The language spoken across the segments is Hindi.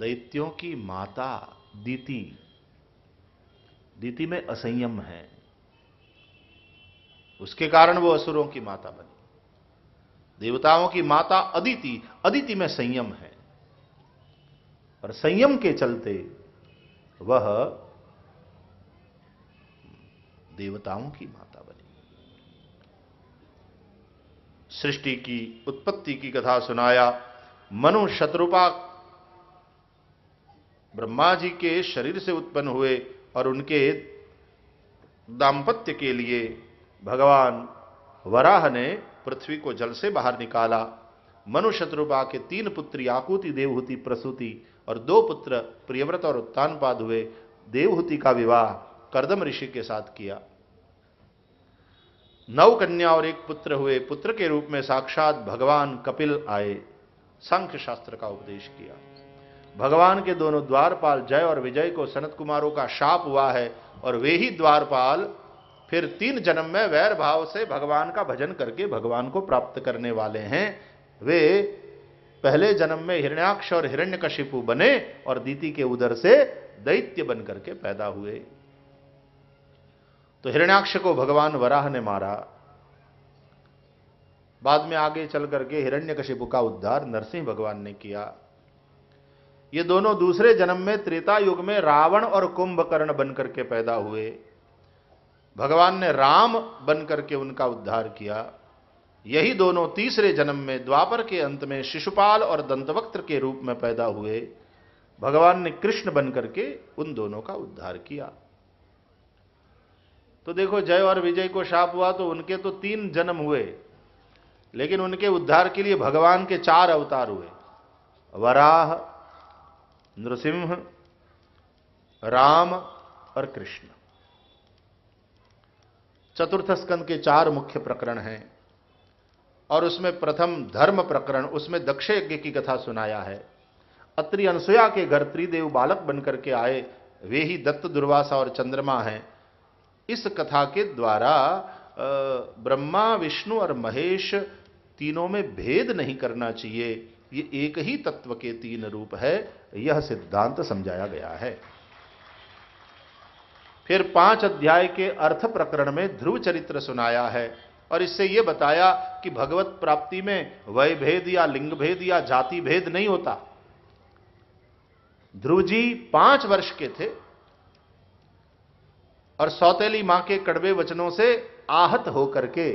दैत्यों की माता दीति। दीति में असंयम है। उसके कारण वो असुरों की माता बनी। देवताओं की माता अदिति। अदिति में संयम है। और संयम के चलते वह देवताओं की माता बनी। सृष्टि की, उत्पत्ति की कथा सुनाया मनु शत्रुपा ब्रह्मा जी के शरीर से उत्पन्न हुए और उनके दाम्पत्य के लिए भगवान वराह ने पृथ्वी को जल से बाहर निकाला। मनु शत्रुपा के तीन पुत्री आकुति, देवहूति, प्रसूति और दो पुत्र प्रियव्रत और उत्तानपाद हुए। देवहूति का विवाह करदम ऋषि के साथ किया। नव कन्या और एक पुत्र हुए। पुत्र के रूप में साक्षात भगवान कपिल आए। सांख्य शास्त्र का उपदेश किया। भगवान के दोनों द्वारपाल जय और विजय को सनत कुमारों का शाप हुआ है और वे ही द्वारपाल फिर तीन जन्म में वैर भाव से भगवान का भजन करके भगवान को प्राप्त करने वाले हैं। वे पहले जन्म में हिरण्याक्ष और हिरण्यकशिपु बने और दीति के उदर से दैत्य बन करके पैदा हुए। तो हिरण्याक्ष को भगवान वराह ने मारा। बाद में आगे चल करके हिरण्यकशिपु का उद्धार नरसिंह भगवान ने किया। ये दोनों दूसरे जन्म में त्रेता युग में रावण और कुंभकर्ण बनकर के पैदा हुए। भगवान ने राम बनकर के उनका उद्धार किया। यही दोनों तीसरे जन्म में द्वापर के अंत में शिशुपाल और दंतवक्त्र के रूप में पैदा हुए। भगवान ने कृष्ण बनकर के उन दोनों का उद्धार किया। तो देखो, जय और विजय को शाप हुआ तो उनके तो तीन जन्म हुए, लेकिन उनके उद्धार के लिए भगवान के चार अवतार हुए। वराह नृसिंह, राम और कृष्ण। चतुर्थ स्कंद के चार मुख्य प्रकरण हैं और उसमें प्रथम धर्म प्रकरण, उसमें दक्ष यज्ञ की कथा सुनाया है। अत्रि अनसुया के घर त्रिदेव बालक बनकर के आए, वे ही दत्त दुर्वासा और चंद्रमा हैं। इस कथा के द्वारा ब्रह्मा, विष्णु और महेश तीनों में भेद नहीं करना चाहिए। ये एक ही तत्व के तीन रूप है, यह सिद्धांत समझाया गया है। फिर पाँच अध्याय के अर्थ प्रकरण में ध्रुव चरित्र सुनाया है, और इससे यह बताया कि भगवत प्राप्ति में वय भेद या लिंग भेद या जाति भेद नहीं होता। ध्रुव जी पाँच वर्ष के थे, और सौतेली माँ के कड़वे वचनों से आहत होकर के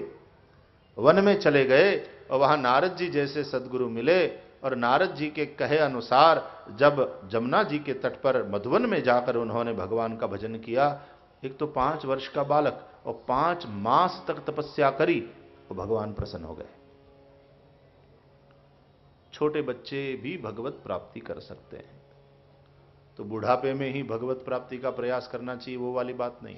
वन में चले गए, और वहाँ नारद जी जैसे सदगुरु मिले और नारद जी के कहे अनुसार जब जमुना जी के तट पर मधुवन में जाकर उन्होंने भगवान का भजन किया, एक तो पाँच वर्ष का बालक और पाँच मास तक तपस्या करी तो भगवान प्रसन्न हो गए। छोटे बच्चे भी भगवत प्राप्ति कर सकते हैं। तो बुढ़ापे में ही भगवत प्राप्ति का प्रयास करना चाहिए, वो वाली बात नहीं।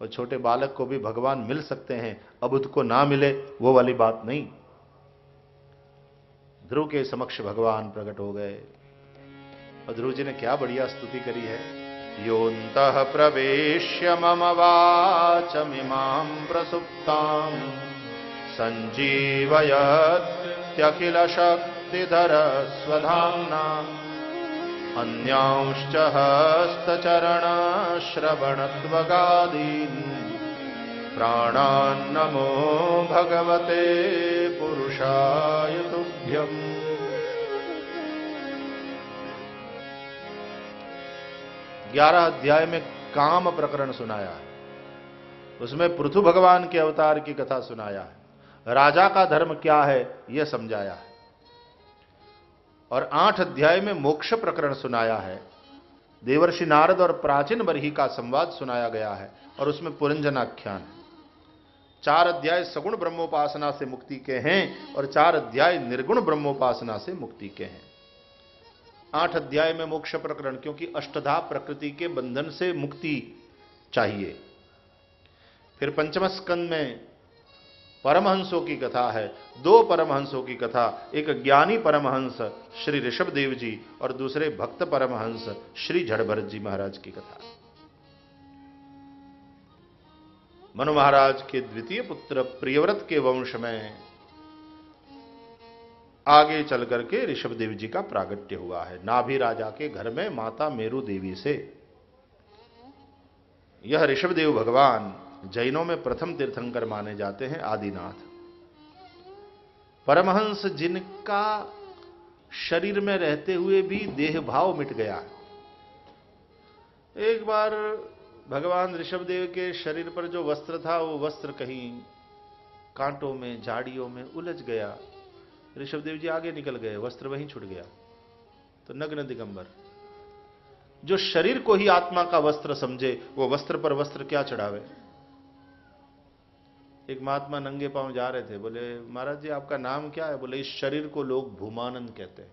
और छोटे बालक को भी भगवान मिल सकते हैं, अब उसको ना मिले, वो वाली बात नहीं। ध्रुव के समक्ष भगवान प्रकट हो गए। और ध्रुव जी ने क्या बढ़िया स्तुति करी है? योत प्रवेश मम वाचमिमां प्रसुप्तां संजीवयत्यखिल शक्तिधर स्वधाम्ना अन्यांश्च हस्तचरणश्रवणत्वगादीन्। प्राणान्नमो भगवते पुरुषाय तुभ्यम्। ग्यारह अध्याय में काम प्रकरण सुनाया है। उसमें पृथु भगवान के अवतार की कथा सुनाया है। राजा का धर्म क्या है, यह समझाया है। और आठ अध्याय में मोक्ष प्रकरण सुनाया है। देवर्षि नारद और प्राचीन बरही का संवाद सुनाया गया है और उसमें पुरंजनाख्यान चार अध्याय सगुण ब्रह्मोपासना से मुक्ति के हैं और चार अध्याय निर्गुण ब्रह्मोपासना से मुक्ति के हैं। आठ अध्याय में मोक्ष प्रकरण, क्योंकि अष्टधा प्रकृति के बंधन से मुक्ति चाहिए। फिर पंचम स्कंद में परमहंसों की कथा है। दो परमहंसों की कथा, एक ज्ञानी परमहंस श्री ऋषभ देव जी और दूसरे भक्त परमहंस श्री झड़भरत जी महाराज की कथा। मनु महाराज के द्वितीय पुत्र प्रियव्रत के वंश में आगे चल करके ऋषभ देव जी का प्रागट्य हुआ है। नाभि राजा के घर में माता मेरु देवी से। यह ऋषभदेव भगवान जैनों में प्रथम तीर्थंकर माने जाते हैं आदिनाथ। परमहंस जिनका शरीर में रहते हुए भी देह भाव मिट गया एक बार भगवान ऋषभदेव के शरीर पर जो वस्त्र था, वो वस्त्र कहीं कांटों में, झाड़ियों में उलझ गया। ऋषभदेव जी आगे निकल गए, वस्त्र वहीं छूट गया। तो नग्न दिगंबर, जो शरीर को ही आत्मा का वस्त्र समझे, वो वस्त्र पर वस्त्र क्या चढ़ावे? एक महात्मा नंगे पाँव जा रहे थे, बोले, महाराज जी, आपका नाम क्या है? बोले, इस शरीर को लोग भूमानंद कहते हैं।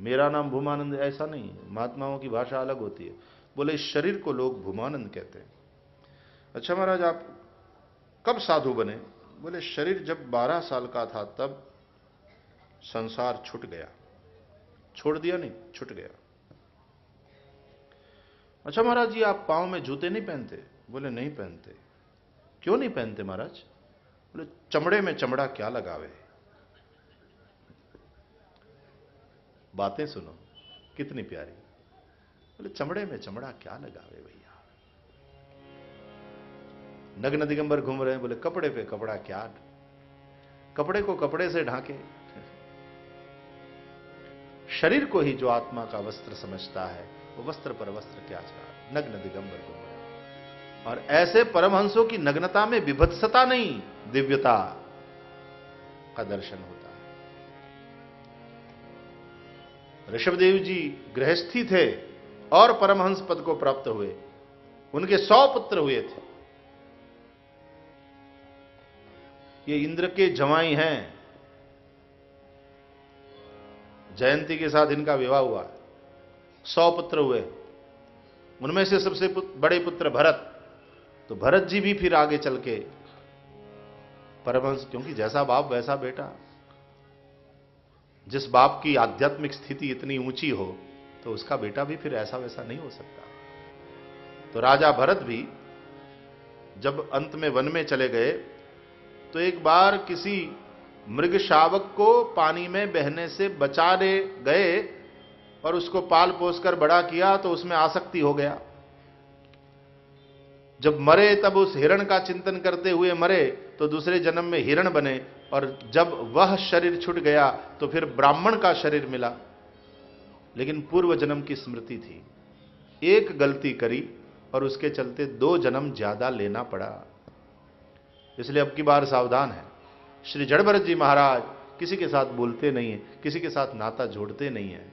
मेरा नाम भूमानंद ऐसा नहीं है, महात्माओं की भाषा अलग होती है। बोले, शरीर को लोग भूमानंद कहते हैं। अच्छा महाराज, आप कब साधु बने? बोले, शरीर जब 12 साल का था, तब संसार छूट गया। छोड़ दिया नहीं, छूट गया। अच्छा महाराज जी, आप पाँव में जूते नहीं पहनते? बोले, नहीं पहनते। क्यों नहीं पहनते महाराज? बोले, चमड़े में चमड़ा क्या लगावे? बातें सुनो, कितनी प्यारी। बोले, चमड़े में चमड़ा क्या लगावे भैया? नग्न दिगंबर घूम रहे हैं, बोले, कपड़े पे कपड़ा क्या कपड़े को कपड़े से ढांके। शरीर को ही जो आत्मा का वस्त्र समझता है, वो वस्त्र पर वस्त्र क्या चढ़ा? नग्न दिगंबर घूम रहे और ऐसे परमहंसों की नग्नता में विभत्सता नहीं, दिव्यता का दर्शन होता है। ऋषभदेव जी गृहस्थी थे और परमहंस पद को प्राप्त हुए। उनके सौ पुत्र हुए थे। ये इंद्र के जवाई हैं। जयंती के साथ इनका विवाह हुआ। सौ पुत्र हुए। उनमें से सबसे बड़े पुत्र भरत। तो भरत जी भी फिर आगे चल के, परमहंस, क्योंकि जैसा बाप, वैसा बेटा। जिस बाप की आध्यात्मिक स्थिति इतनी ऊँची हो तो उसका बेटा भी फिर ऐसा वैसा नहीं हो सकता। तो राजा भरत भी जब अंत में वन में चले गए तो एक बार किसी मृग शावक को पानी में बहने से बचाने गए और उसको पाल पोसकर बड़ा किया तो उसमें आसक्ति हो गया। जब मरे, तब उस हिरण का चिंतन करते हुए मरे तो दूसरे जन्म में हिरण बने और जब वह शरीर छूट गया तो फिर ब्राह्मण का शरीर मिला। लेकिन पूर्व जन्म की स्मृति थी। एक गलती करी और उसके चलते दो जन्म ज़्यादा लेना पड़ा। इसलिए अब की बार सावधान है। श्री जड़भरत जी महाराज किसी के साथ बोलते नहीं है, किसी के साथ नाता जोड़ते नहीं है।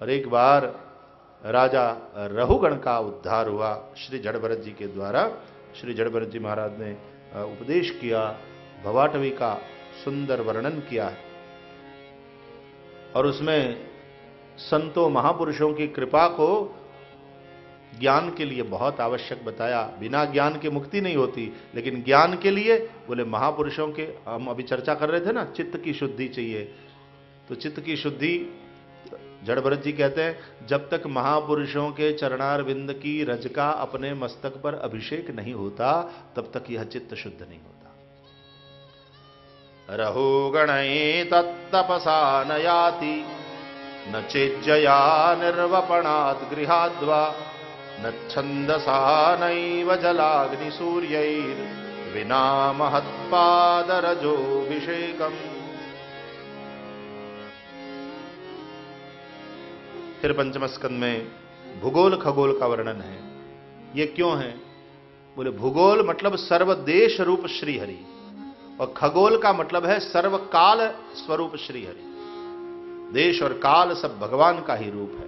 और एक बार राजा रहुगण का उद्धार हुआ श्री जड़भरत जी के द्वारा। श्री जड़भरत जी महाराज ने उपदेश किया, भवाटवी का सुंदर वर्णन किया और उसमें संतों महापुरुषों की कृपा को ज्ञान के लिए बहुत आवश्यक बताया। बिना ज्ञान के मुक्ति नहीं होती, लेकिन ज्ञान के लिए बोले महापुरुषों के, हम अभी चर्चा कर रहे थे ना, चित्त की शुद्धि चाहिए। तो चित्त की शुद्धि जड़भरत जी कहते हैं, जब तक महापुरुषों के चरणार बिंद की रज का अपने मस्तक पर अभिषेक नहीं होता, तब तक यह चित्त शुद्ध नहीं होता। रहो गण तत्तपसा नयाति न चेज्जया निर्वपणात् गृहाद्वा न छंदसा नैव जलाग्नि विना फिर पंचम स्कंद में भूगोल खगोल का वर्णन है। ये क्यों है? बोले, भूगोल मतलब सर्वदेश रूप श्रीहरि, और खगोल का मतलब है सर्वकाल स्वरूप श्रीहरि। देश और काल सब भगवान का ही रूप है।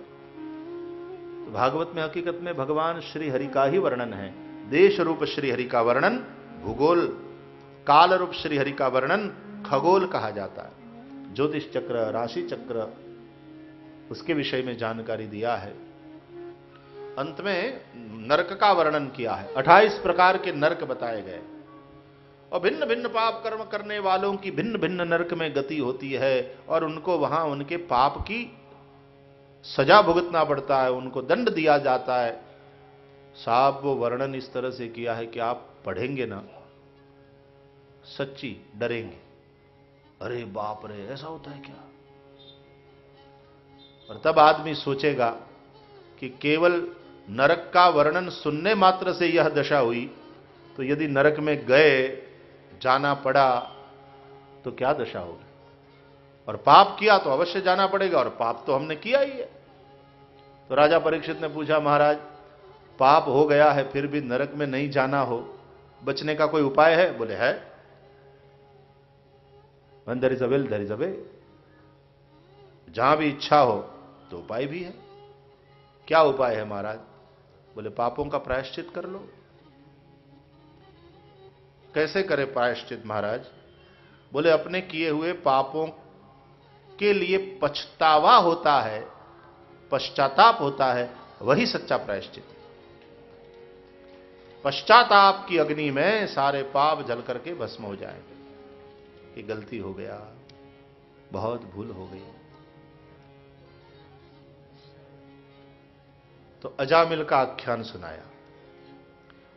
तो भागवत में हकीकत में भगवान श्री हरि का ही वर्णन है। देश रूप श्री हरि का वर्णन, भूगोल, काल रूप श्री हरि का वर्णन, खगोल कहा जाता है। ज्योतिष चक्र, राशि चक्र, उसके विषय में जानकारी दिया है। अंत में नरक का वर्णन किया है। 28 प्रकार के नरक बताए गए। और भिन्न भिन्न पाप कर्म करने वालों की भिन्न भिन्न नरक में गति होती है और उनको वहाँ उनके पाप की सजा भुगतना पड़ता है, उनको दंड दिया जाता है। साहब, वो वर्णन इस तरह से किया है कि आप पढ़ेंगे ना, सच्ची डरेंगे। अरे बाप रे, ऐसा होता है क्या? और तब आदमी सोचेगा कि केवल नरक का वर्णन सुनने मात्र से यह दशा हुई तो यदि नरक में गए जाना पड़ा तो क्या दशा होगी? और पाप किया तो अवश्य जाना पड़ेगा, और पाप तो हमने किया ही है। तो राजा परीक्षित ने पूछा, महाराज, पाप हो गया है, फिर भी नरक में नहीं जाना हो, बचने का कोई उपाय है? बोले, है। There is a will there is a way जहाँ भी इच्छा हो तो उपाय भी है। क्या उपाय है, महाराज? बोले, पापों का प्रायश्चित कर लो। कैसे करे प्रायश्चित महाराज? बोले, अपने किए हुए पापों के लिए पछतावा होता है, पश्चाताप होता है, वही सच्चा प्रायश्चित। पश्चाताप की अग्नि में सारे पाप जल करके भस्म हो जाएँगे। कि गलती हो गया, बहुत भूल हो गई। तो अजामिल का आख्यान सुनाया।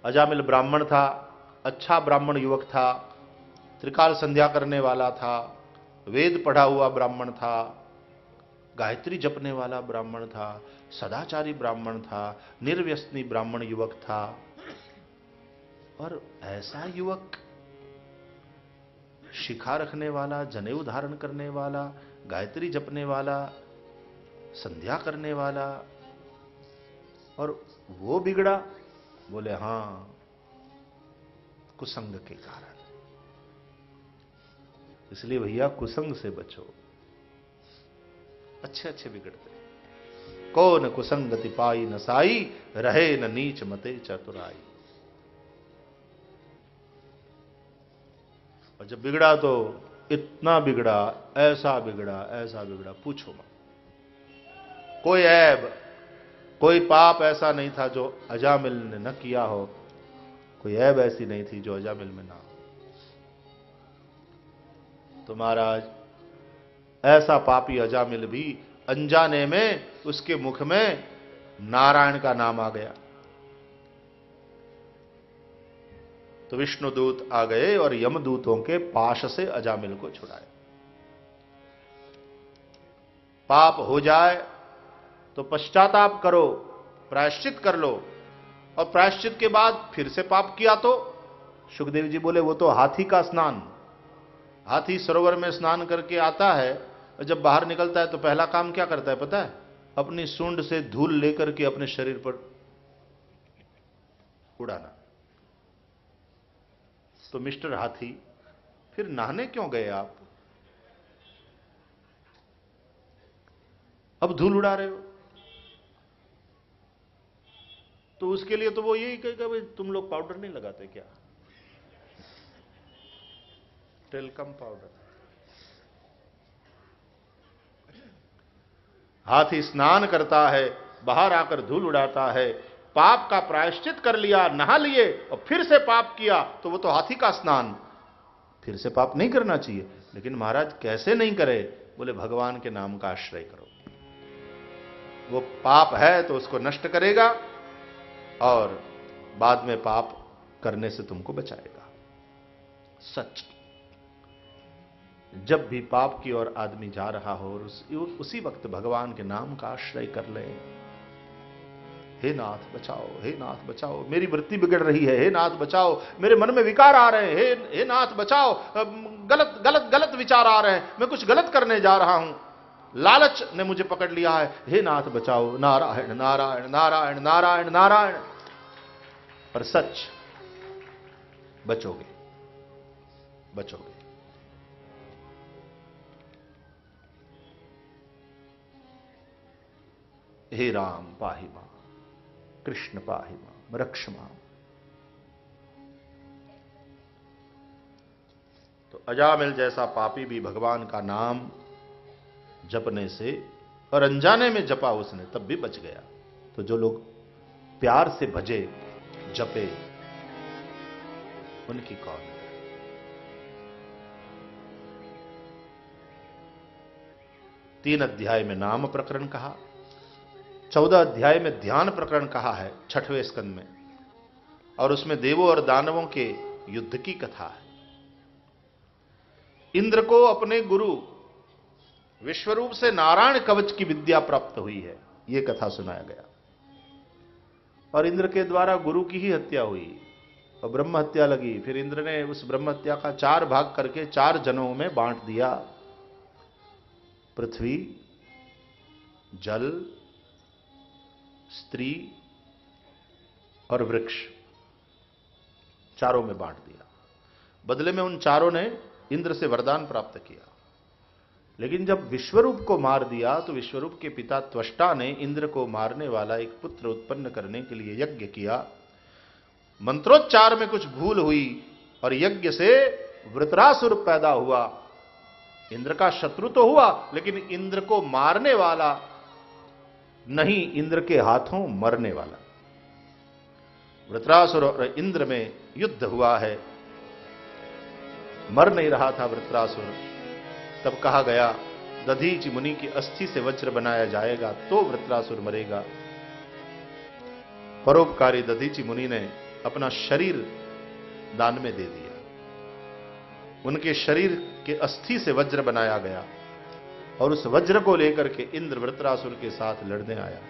अजामिल ब्राह्मण था अच्छा ब्राह्मण युवक था, त्रिकाल संध्या करने वाला था, वेद पढ़ा हुआ ब्राह्मण था, गायत्री जपने वाला ब्राह्मण था, सदाचारी ब्राह्मण था, निर्व्यसनी ब्राह्मण युवक था। और ऐसा युवक शिखा रखने वाला, जनेऊ धारण करने वाला, गायत्री जपने वाला, संध्या करने वाला, और वो बिगड़ा, बोले, हाँ कुसंग के कारण। इसलिए भैया कुसंग से बचो। अच्छे अच्छे बिगड़ते कौन कुसंगति पाई न साई, रहे न नीच मते चतुराई। और जब बिगड़ा तो इतना बिगड़ा, ऐसा बिगड़ा ऐसा बिगड़ा, पूछो मत। कोई ऐब, कोई पाप ऐसा नहीं था जो अजामिल ने न किया हो। कोई ऐब ऐसी नहीं थी जो अजामिल में ना तो महाराज, ऐसा पापी अजामिल भी अनजाने में उसके मुख में नारायण का नाम आ गया। तो विष्णुदूत आ गए और यमदूतों के पाश से अजामिल को छुड़ाए। पाप हो जाए तो पश्चाताप करो, प्रायश्चित कर लो और प्रायश्चित के बाद फिर से पाप किया तो? सुखदेव जी बोले, वो तो हाथी का स्नान। हाथी सरोवर में स्नान करके आता है और जब बाहर निकलता है तो पहला काम क्या करता है पता है? अपनी सूंड से धूल लेकर के अपने शरीर पर उड़ाना। तो मिस्टर हाथी, फिर नहाने क्यों गए आप? अब धूल उड़ा रहे हो। तो उसके लिए तो वो यही कहेगा, भाई, तुम लोग पाउडर नहीं लगाते क्या? टेलकम पाउडर हाथी स्नान करता है, बाहर आकर धूल उड़ाता है, पाप का प्रायश्चित कर लिया, नहा लिए और फिर से पाप किया तो वो तो हाथी का स्नान। फिर से पाप नहीं करना चाहिए। लेकिन महाराज, कैसे नहीं करे? बोले, भगवान के नाम का आश्रय करो। वो पाप है तो उसको नष्ट करेगा और बाद में पाप करने से तुमको बचाएगा। सच। जब भी पाप की ओर आदमी जा रहा हो और उस, उसी वक्त भगवान के नाम का आश्रय कर ले। हे नाथ बचाओ हे नाथ बचाओ। मेरी वृत्ति बिगड़ रही है। हे नाथ बचाओ। मेरे मन में विकार आ रहे हैं। हे हे नाथ बचाओ। गलत गलत गलत विचार आ रहे हैं। मैं कुछ गलत करने जा रहा हूँ। लालच ने मुझे पकड़ लिया है। हे नाथ, बचाओ। नारायण नारायण नारायण नारायण नारायण। पर सच बचोगे। बचोगे। हे राम, पाही माँ। कृष्ण, पाही माँ। रक्ष माँ। तो अजामिल जैसा पापी भी भगवान का नाम जपने से और अनजाने में जपा उसने, तब भी बच गया। तो जो लोग प्यार से भजे, जपे, उनकी कौन तीन अध्याय में नाम प्रकरण कहा, चौदह अध्याय में ध्यान प्रकरण कहा है, छठवें स्कंद में। और उसमें देवों और दानवों के युद्ध की कथा है। इंद्र को अपने गुरु विश्वरूप से नारायण कवच की विद्या प्राप्त हुई है। यह कथा सुनाया गया। और इंद्र के द्वारा गुरु की ही हत्या हुई। और ब्रह्म हत्या लगी। फिर इंद्र ने उस ब्रह्म हत्या का चार भाग करके चार जनों में बांट दिया। पृथ्वी, जल, स्त्री और वृक्ष। चारों में बांट दिया। बदले में उन चारों ने इंद्र से वरदान प्राप्त किया। लेकिन जब विश्वरूप को मार दिया तो विश्वरूप के पिता त्वष्टा ने इंद्र को मारने वाला एक पुत्र उत्पन्न करने के लिए यज्ञ किया। मंत्रोच्चार में कुछ भूल हुई और यज्ञ से वृतरासुर पैदा हुआ। इंद्र का शत्रु तो हुआ, लेकिन इंद्र को मारने वाला नहीं, इंद्र के हाथों मरने वाला। वृतरासुर और इंद्र में युद्ध हुआ है। मर नहीं रहा था वृतरासुर। तब कहा गया दधीच मुनि की अस्थि से वज्र बनाया जाएगा तो वृत्रासुर मरेगा। परोपकारी दधीची मुनि ने अपना शरीर दान में दे दिया। उनके शरीर के अस्थि से वज्र बनाया गया और उस वज्र को लेकर के इंद्र वृत्रासुर के साथ लड़ने आया।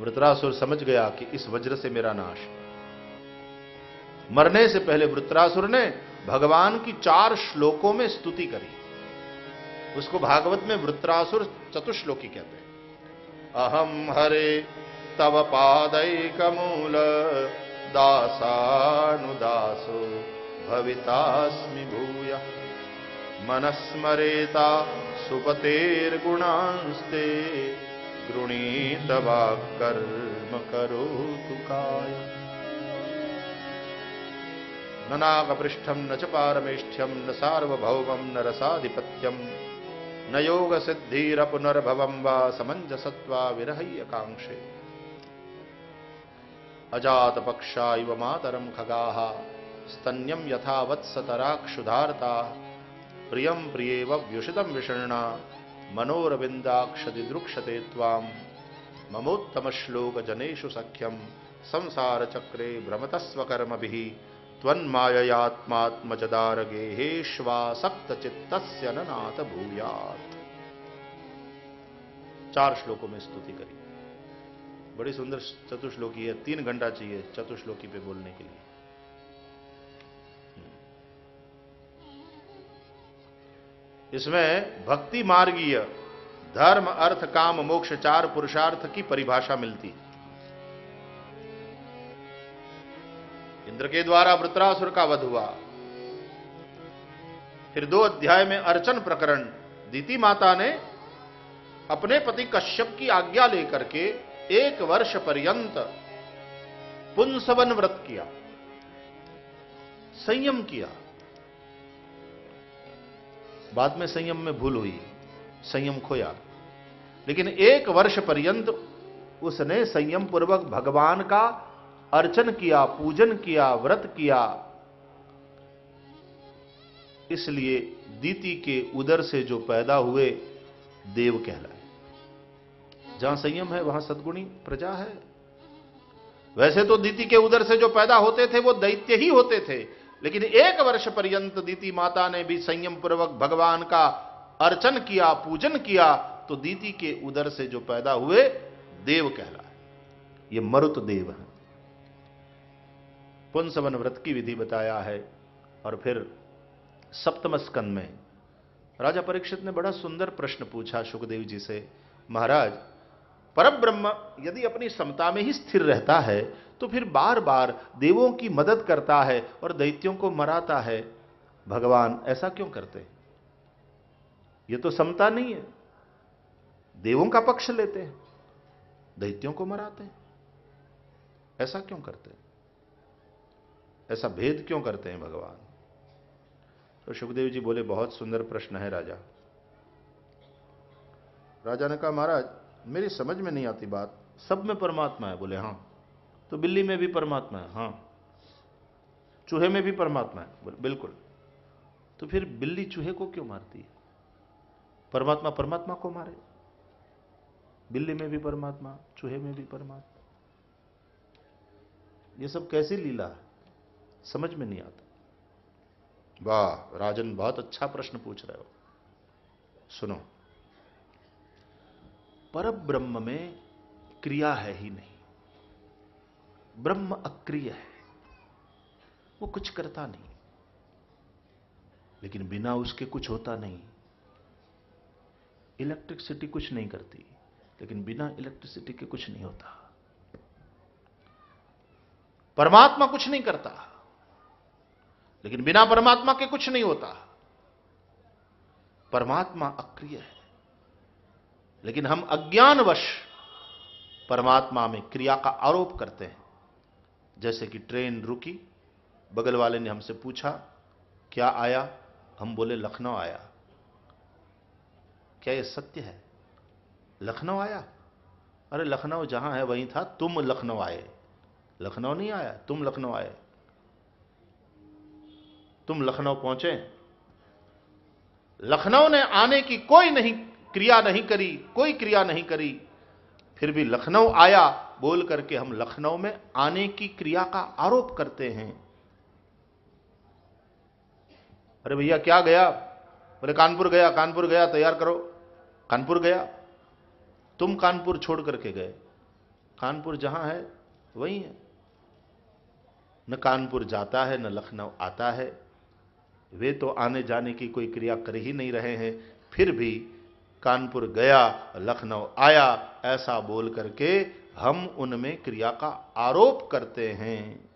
वृत्रासुर समझ गया कि इस वज्र से मेरा नाश। मरने से पहले वृत्रासुर ने भगवान की चार श्लोकों में स्तुति करी। उसको भागवत में वृत्रासुर चतुश्लोकी कहते हैं। अहम हरे तव पादैकमूल दासानुदासो भवितास्मि भूय। मनस्मरेता सुपतेर सुपतेर्गुणांस्ते गृणीत कर्म करो काय। न नागपृष्ठम न च पारमेष्ठ्यम न सार्वभौमम न रसाधिपत्यम न योग सिद्धिर पुनर्भवम व समंजसत्वा विरहय्य कांक्षे अजात पक्षा इव मातरम खगा स्तन्यम यथा वत्सतराक्षुधारता प्रियम प्रियेव व्युषितम विषण्णा मनोरविंदाक्षतिदृक्षते ताम ममोत्तम श्लोक जनेशु सख्यम संसार चक्रे भ्रमतस्व कर्म भी त्वन्माययात्मात्मजदार चित्तस्य नाथ भूयात। चार श्लोकों में स्तुति करी। बड़ी सुंदर चतुश्लोकी है, तीन घंटा चाहिए चतुश्लोकी पे बोलने के लिए। इसमें भक्ति मार्गीय, धर्म, अर्थ, काम, मोक्ष, चार पुरुषार्थ की परिभाषा मिलती। है इंद्र के द्वारा वृत्रासुर का वध हुआ। फिर दो अध्याय में अर्चन प्रकरण, दीति माता ने अपने पति कश्यप की आज्ञा लेकर के एक वर्ष पर्यंत पुंसवन व्रत किया, संयम किया। बाद में संयम में भूल हुई, संयम खोया। लेकिन एक वर्ष पर्यंत उसने संयम पूर्वक भगवान का अर्चन किया, पूजन किया, व्रत किया। इसलिए दीति के उदर से जो पैदा हुए, देव कहलाए। जहाँ संयम है, वहाँ सदगुणी प्रजा है। वैसे तो दीति के उदर से जो पैदा होते थे, वो दैत्य ही होते थे। लेकिन एक वर्ष पर्यंत दीति माता ने भी संयम पूर्वक भगवान का अर्चन किया, पूजन किया तो दीति के उदर से जो पैदा हुए, देव कहलाए। ये मरुत देव है। पुंसवन व्रत की विधि बताया है और फिर सप्तम स्कंद में राजा परीक्षित ने बड़ा सुंदर प्रश्न पूछा सुखदेव जी से, महाराज पर ब्रह्म यदि अपनी समता में ही स्थिर रहता है तो फिर बार बार देवों की मदद करता है और दैत्यों को मराता है। भगवान ऐसा क्यों करते? ये तो समता नहीं है। देवों का पक्ष लेते हैं, दैत्यों को मराते हैं। ऐसा क्यों करते? हैं ऐसा भेद क्यों करते हैं भगवान? तो सुखदेव जी बोले, बहुत सुंदर प्रश्न है राजा। राजा ने कहा, महाराज, मेरी समझ में नहीं आती बात। सब में परमात्मा है। बोले, हाँ। तो बिल्ली में भी परमात्मा है। हाँ। चूहे में भी परमात्मा है। बोले, बिल्कुल। तो फिर बिल्ली चूहे को क्यों मारती है? परमात्मा परमात्मा को मारे। बिल्ली में भी परमात्मा, चूहे में भी परमात्मा। ये सब कैसी लीला है? समझ में नहीं आता। वाह, राजन, बहुत अच्छा प्रश्न पूछ रहे हो। सुनो। पर ब्रह्म में क्रिया है ही नहीं। ब्रह्म अक्रिय है। वो कुछ करता नहीं। लेकिन बिना उसके कुछ होता नहीं। इलेक्ट्रिसिटी कुछ नहीं करती, लेकिन बिना इलेक्ट्रिसिटी के कुछ नहीं होता। परमात्मा कुछ नहीं करता। लेकिन बिना परमात्मा के कुछ नहीं होता। परमात्मा अक्रिय है। लेकिन हम अज्ञानवश परमात्मा में क्रिया का आरोप करते हैं। जैसे कि ट्रेन रुकी, बगल वाले ने हमसे पूछा, क्या आया? हम बोले, लखनऊ आया। क्या यह सत्य है? लखनऊ आया? अरे लखनऊ जहाँ है वहीं था, तुम लखनऊ आए। लखनऊ नहीं आया, तुम लखनऊ आए। तुम लखनऊ पहुँचे। लखनऊ ने आने की कोई नहीं क्रिया नहीं करी, कोई क्रिया नहीं करी। फिर भी लखनऊ आया, बोल करके हम लखनऊ में आने की क्रिया का आरोप करते हैं। अरे भैया, क्या गया? बोले, कानपुर गया कानपुर गया, तैयार करो। कानपुर गया। तुम कानपुर छोड़ करके गए। कानपुर जहाँ है, वही है। न कानपुर जाता है, न लखनऊ आता है। वे तो आने जाने की कोई क्रिया कर ही नहीं रहे हैं। फिर भी कानपुर गया, लखनऊ आया, ऐसा बोल करके हम उनमें क्रिया का आरोप करते हैं।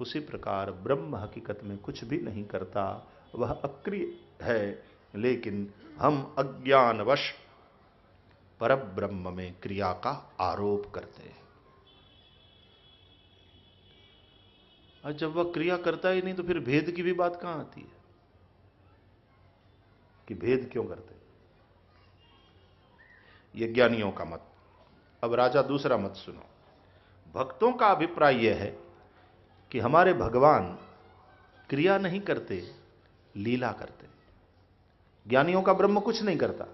उसी प्रकार ब्रह्म हकीकत में कुछ भी नहीं करता, वह अक्रिय है, लेकिन हम अज्ञानवश पर ब्रह्म में क्रिया का आरोप करते हैं। और जब वह क्रिया करता ही नहीं तो फिर भेद की भी बात कहाँ आती है? कि भेद क्यों करते? ये ज्ञानियों का मत। अब राजा दूसरा मत सुनो। भक्तों का अभिप्राय यह है कि हमारे भगवान क्रिया नहीं करते, लीला करते। ज्ञानियों का ब्रह्म कुछ नहीं करता,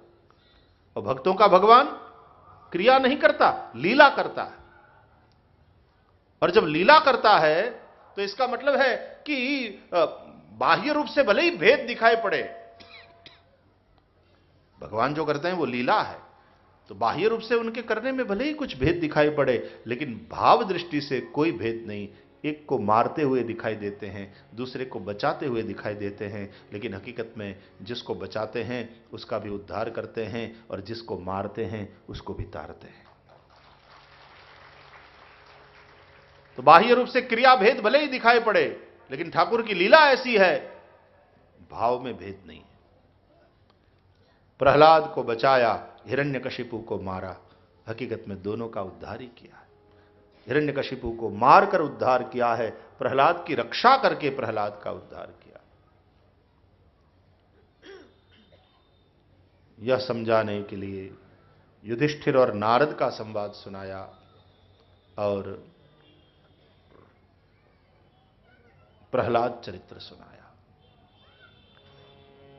और भक्तों का भगवान क्रिया नहीं करता, लीला करता है। और जब लीला करता है तो इसका मतलब है कि बाह्य रूप से भले ही भेद दिखाई पड़े, भगवान जो करते हैं वो लीला है। तो बाह्य रूप से उनके करने में भले ही कुछ भेद दिखाई पड़े, लेकिन भाव दृष्टि से कोई भेद नहीं। एक को मारते हुए दिखाई देते हैं, दूसरे को बचाते हुए दिखाई देते हैं, लेकिन हकीकत में जिसको बचाते हैं, उसका भी उद्धार करते हैं, और जिसको मारते हैं, उसको भी तारते हैं। तो बाह्य रूप से क्रिया भेद भले ही दिखाई पड़े, लेकिन ठाकुर की लीला ऐसी है, भाव में भेद नहीं है। प्रहलाद को बचाया, हिरण्यकशिपु को मारा, हकीकत में दोनों का उद्धार ही किया हिरण्यकशिपु को मारकर उद्धार किया है, प्रहलाद की रक्षा करके प्रहलाद का उद्धार किया। यह समझाने के लिए युधिष्ठिर और नारद का संवाद सुनाया, और प्रहलाद चरित्र सुनाया।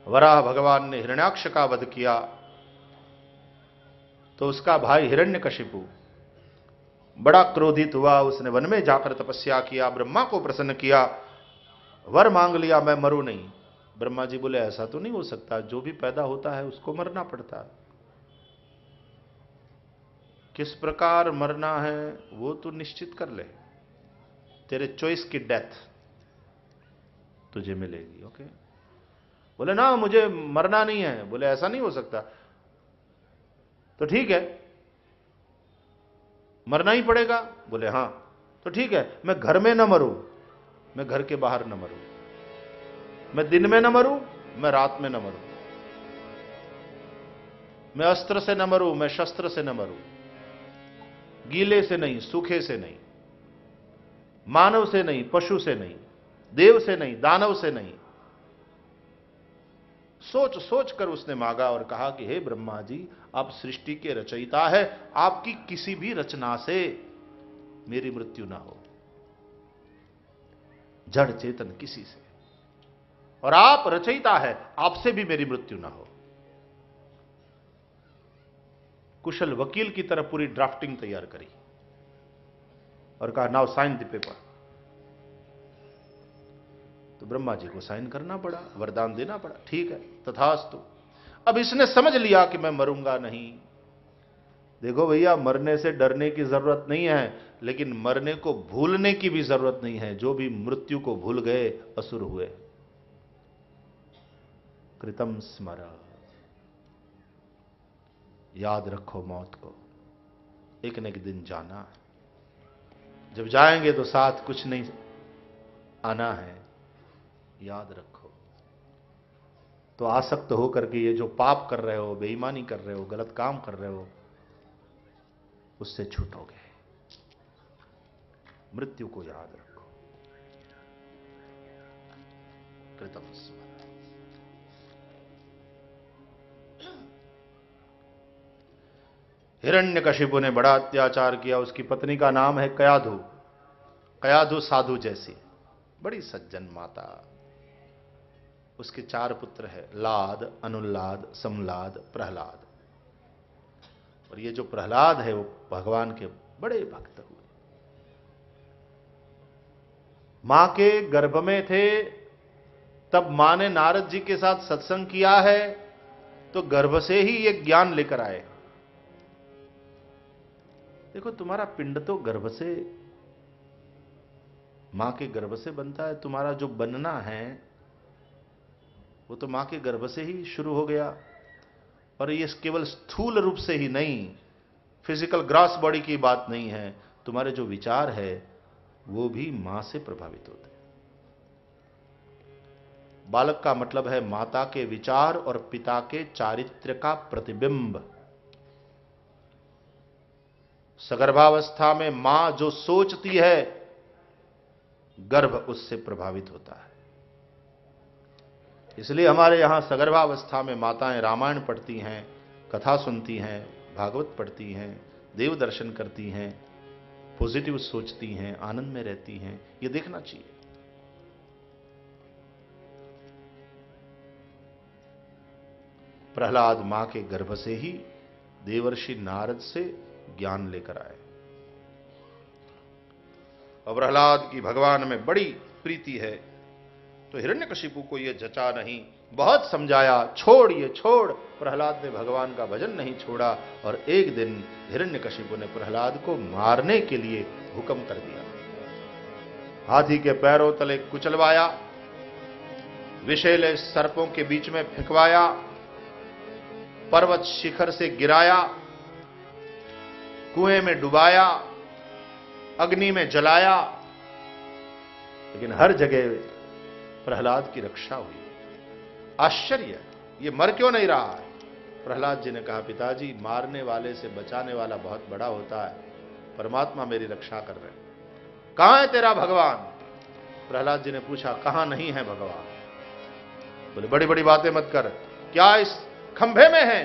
वराह भगवान ने हिरण्याक्ष का वध किया तो उसका भाई हिरण्यकशिपु बड़ा क्रोधित हुआ। उसने वन में जाकर तपस्या किया, ब्रह्मा को प्रसन्न किया। वर मांग लिया, मैं मरू नहीं। ब्रह्मा जी बोले, ऐसा तो नहीं हो सकता। जो भी पैदा होता है, उसको मरना पड़ता है। किस प्रकार मरना है, वो तू निश्चित कर ले। तेरे चॉइस की डेथ। तुझे मिलेगी ओके बोले, ना, मुझे मरना नहीं है। बोले, ऐसा नहीं हो सकता। तो ठीक है। मरना ही पड़ेगा? बोले, हाँ। तो ठीक है, मैं घर में ना मरूं, मैं घर के बाहर ना मरूं, मैं दिन में ना मरूं, मैं रात में ना मरूं, मैं अस्त्र से न मरूं, मैं शस्त्र से न मरूं, गीले से नहीं, सूखे से नहीं, मानव से नहीं, पशु से नहीं देव से नहीं, दानव से नहीं। सोच सोच कर उसने मांगा और कहा कि हे ब्रह्मा जी आप सृष्टि के रचयिता है, आपकी किसी भी रचना से मेरी मृत्यु ना हो। जड़ चेतन किसी से। और आप रचयिता है, आपसे भी मेरी मृत्यु ना हो। कुशल वकील की तरह पूरी ड्राफ्टिंग तैयार करी और कहा, नाउ साइन द पेपर। तो ब्रह्मा जी को साइन करना पड़ा, वरदान देना पड़ा। ठीक है, तथास्तु। अब इसने समझ लिया कि मैं मरूँगा नहीं। देखो भैया, मरने से डरने की ज़रूरत नहीं है, लेकिन मरने को भूलने की भी ज़रूरत नहीं है। जो भी मृत्यु को भूल गए, असुर हुए। कृतम स्मर। याद रखो मौत को। एक न एक दिन जाना जब जाएँगे तो साथ कुछ नहीं आना है। याद रखो। तो आसक्त होकर के ये जो पाप कर रहे हो, बेईमानी कर रहे हो, गलत काम कर रहे हो, उससे छूटोगे। मृत्यु को याद रखो। कृतम हिरण्यकशिपु ने बड़ा अत्याचार किया। उसकी पत्नी का नाम है कयाधु। कयाधु साधु जैसी। बड़ी सज्जन माता। उसके चार पुत्र है, लाद, अनुल्लाद, समलाद, प्रहलाद। और ये जो प्रहलाद है, वो भगवान के बड़े भक्त हुए। माँ के गर्भ में थे, तब माँ ने नारद जी के साथ सत्संग किया है तो गर्भ से ही ये ज्ञान लेकर आए। देखो, तुम्हारा पिंड तो गर्भ से, माँ के गर्भ से बनता है, तुम्हारा जो बनना है वो तो माँ के गर्भ से ही शुरू हो गया। और ये केवल स्थूल रूप से ही नहीं फ़िज़िकल ग्रास बॉडी की बात नहीं है। तुम्हारे जो विचार है, वो भी माँ से प्रभावित होते हैं। बालक का मतलब है माता के विचार और पिता के चारित्र का प्रतिबिंब। सगर्भावस्था में माँ जो सोचती है, गर्भ उससे प्रभावित होता है। इसलिए हमारे यहाँ सगर्भावस्था में माताएँ रामायण पढ़ती हैं, कथा सुनती हैं, भागवत पढ़ती हैं, देव दर्शन करती हैं पॉजिटिव सोचती हैं, आनंद में रहती हैं, ये देखना चाहिए। प्रहलाद माँ के गर्भ से ही देवर्षि नारद से ज्ञान लेकर आए। और प्रहलाद की भगवान में बड़ी प्रीति है। तो हिरण्यकशिपु को यह जचा नहीं, बहुत समझाया, छोड़ ये, छोड़। प्रहलाद ने भगवान का भजन नहीं छोड़ा और एक दिन हिरण्यकशिपु ने प्रहलाद को मारने के लिए हुक्म कर दिया। हाथी के पैरों तले कुचलवाया, विषैले सर्पों के बीच में फेंकवाया, पर्वत शिखर से गिराया, कुएँ में डुबाया, अग्नि में जलाया। लेकिन हर जगह प्रहलाद की रक्षा हुई। आश्चर्य, ये मर क्यों नहीं रहा है? प्रहलाद जी ने कहा, पिताजी, मारने वाले से बचाने वाला बहुत बड़ा होता है। परमात्मा मेरी रक्षा कर रहे कहाँ है तेरा भगवान? प्रहलाद जी ने पूछा, कहाँ नहीं है भगवान? बोले बड़ी बड़ी बातें मत कर। क्या इस खंभे में है?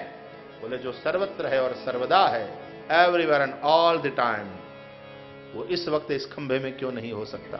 बोले, जो सर्वत्र है और सर्वदा है everywhere and all the time वो इस वक्त इस खंभे में क्यों नहीं हो सकता?